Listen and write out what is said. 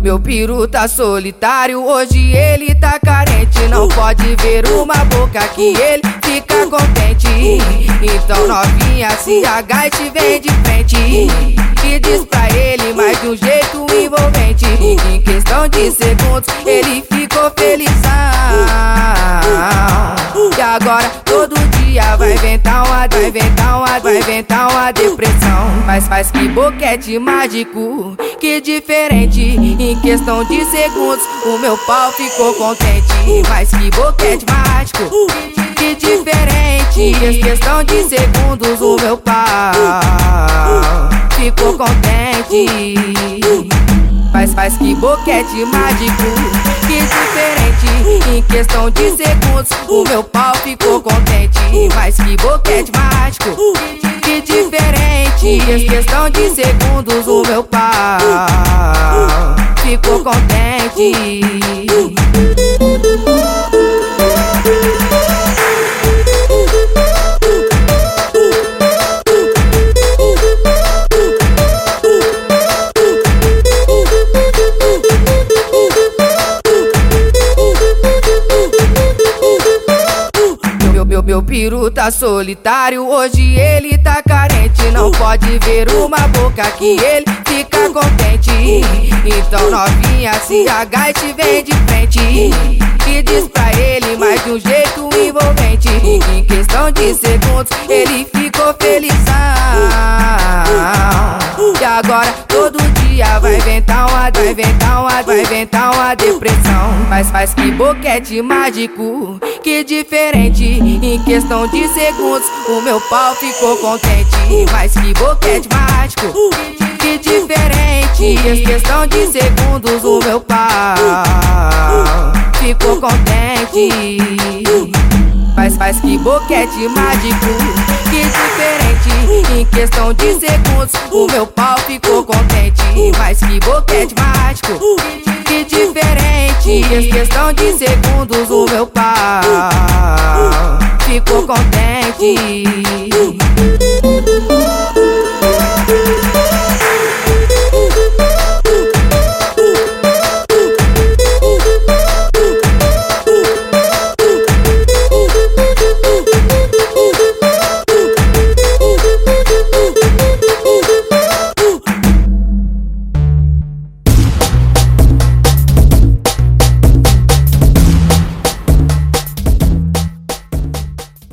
Meu piru tá solitário, hoje ele tá carente. Não pode ver uma boca que ele fica contente. Então novinha, se agache, vem de frente. E diz pra ele mais de um jeito envolvente. Em questão de segundos, ele ficou felizão. E agora vai inventar uma, vai inventar uma depressão. Mas faz que boquete mágico, que diferente. Em questão de segundos, o meu pau ficou contente. Mas que boquete mágico, que diferente. Em questão de segundos, o meu pau ficou contente. Faz, faz que boquete mágico, que diferente. Em questão de segundos, o meu pau ficou contente. Mas que boquete mágico, que diferente. Em questão de segundos, o meu pau ficou contente. Meu, piru tá solitário, hoje ele tá carente. Não pode ver uma boca que ele fica contente. Então novinha, se agache, vem de frente. E diz pra ele mais de um jeito envolvente. Em questão de segundos, ele ficou felizão. E agora todo dia vai inventar uma, vai inventar uma, vai inventar uma depressão. Mas faz que boquete mágico, que diferente. Em questão de segundos, o meu pau ficou contente. Mas que boquete mágico, que diferente. Em questão de segundos, o meu pau ficou contente. Faz que boquete mágico, que diferente. Em questão de segundos, o meu pau ficou contente. Mas que boquete mágico, que diferente. Em questão de segundos, o meu pau ficou contente.